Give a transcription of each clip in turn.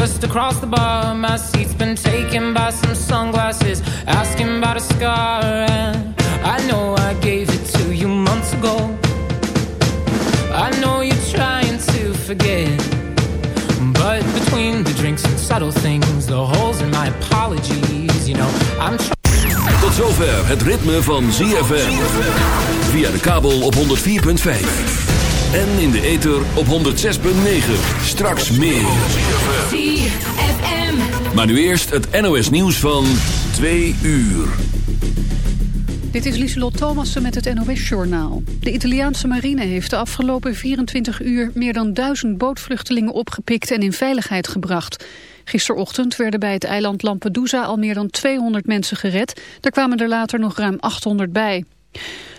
just across the bar. My seat's been taken by some sunglasses, asking about a scar. And I know I gave it to you months ago. I know you're trying to forget. But between the drinks and subtle things, the holes in my apologies, you know, I'm trying. Tot zover het ritme van ZFM. Via de kabel op 104.5. En in de ether op 106.9. Straks meer. Maar nu eerst het NOS nieuws van 2 uur. Dit is Lieselot Thomassen met het NOS-journaal. De Italiaanse marine heeft de afgelopen 24 uur... meer dan duizend bootvluchtelingen opgepikt en in veiligheid gebracht. Gisterochtend werden bij het eiland Lampedusa al meer dan 200 mensen gered. Er kwamen er later nog ruim 800 bij.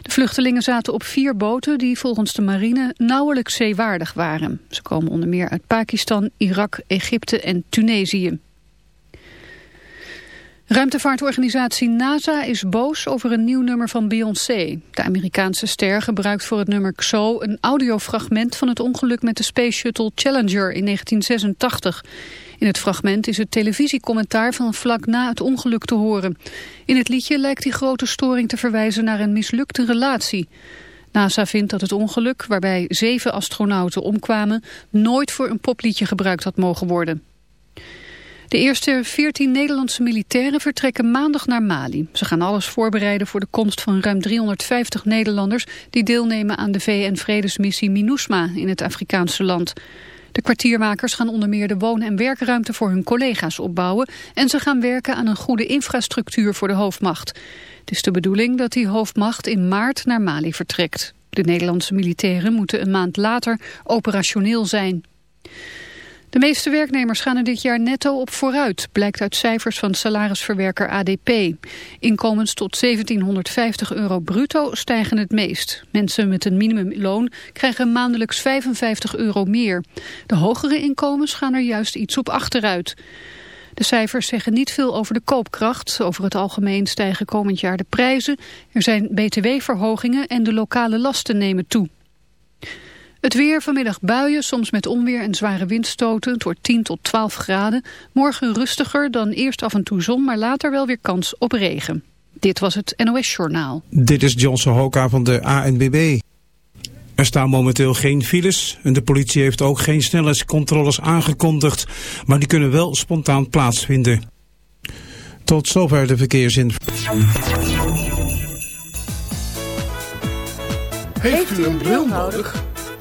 De vluchtelingen zaten op vier boten die volgens de marine nauwelijks zeewaardig waren. Ze komen onder meer uit Pakistan, Irak, Egypte en Tunesië. Ruimtevaartorganisatie NASA is boos over een nieuw nummer van Beyoncé. De Amerikaanse ster gebruikt voor het nummer XO een audiofragment van het ongeluk met de Space Shuttle Challenger in 1986. In het fragment is het televisiecommentaar van vlak na het ongeluk te horen. In het liedje lijkt die grote storing te verwijzen naar een mislukte relatie. NASA vindt dat het ongeluk, waarbij zeven astronauten omkwamen, nooit voor een popliedje gebruikt had mogen worden. De eerste 14 Nederlandse militairen vertrekken maandag naar Mali. Ze gaan alles voorbereiden voor de komst van ruim 350 Nederlanders... die deelnemen aan de VN-vredesmissie MINUSMA in het Afrikaanse land. De kwartiermakers gaan onder meer de woon- en werkruimte voor hun collega's opbouwen... en ze gaan werken aan een goede infrastructuur voor de hoofdmacht. Het is de bedoeling dat die hoofdmacht in maart naar Mali vertrekt. De Nederlandse militairen moeten een maand later operationeel zijn. De meeste werknemers gaan er dit jaar netto op vooruit, blijkt uit cijfers van salarisverwerker ADP. Inkomens tot 1750 euro bruto stijgen het meest. Mensen met een minimumloon krijgen maandelijks 55 euro meer. De hogere inkomens gaan er juist iets op achteruit. De cijfers zeggen niet veel over de koopkracht. Over het algemeen stijgen komend jaar de prijzen. Er zijn btw-verhogingen en de lokale lasten nemen toe. Het weer vanmiddag buien, soms met onweer en zware windstoten. Het wordt 10 tot 12 graden. Morgen rustiger dan eerst af en toe zon, maar later wel weer kans op regen. Dit was het NOS Journaal. Dit is Johnson Hoka van de ANBB. Er staan momenteel geen files en de politie heeft ook geen snelheidscontroles aangekondigd. Maar die kunnen wel spontaan plaatsvinden. Tot zover de verkeersinformatie. Heeft u een bril nodig?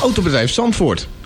Autobedrijf Zandvoort.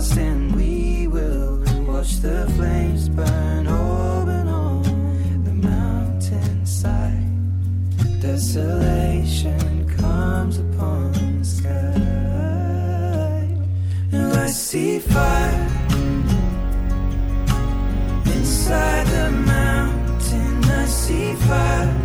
fast and we will watch the flames burn open on the mountainside. Desolation comes upon the sky. Now I see fire inside the mountain. I see fire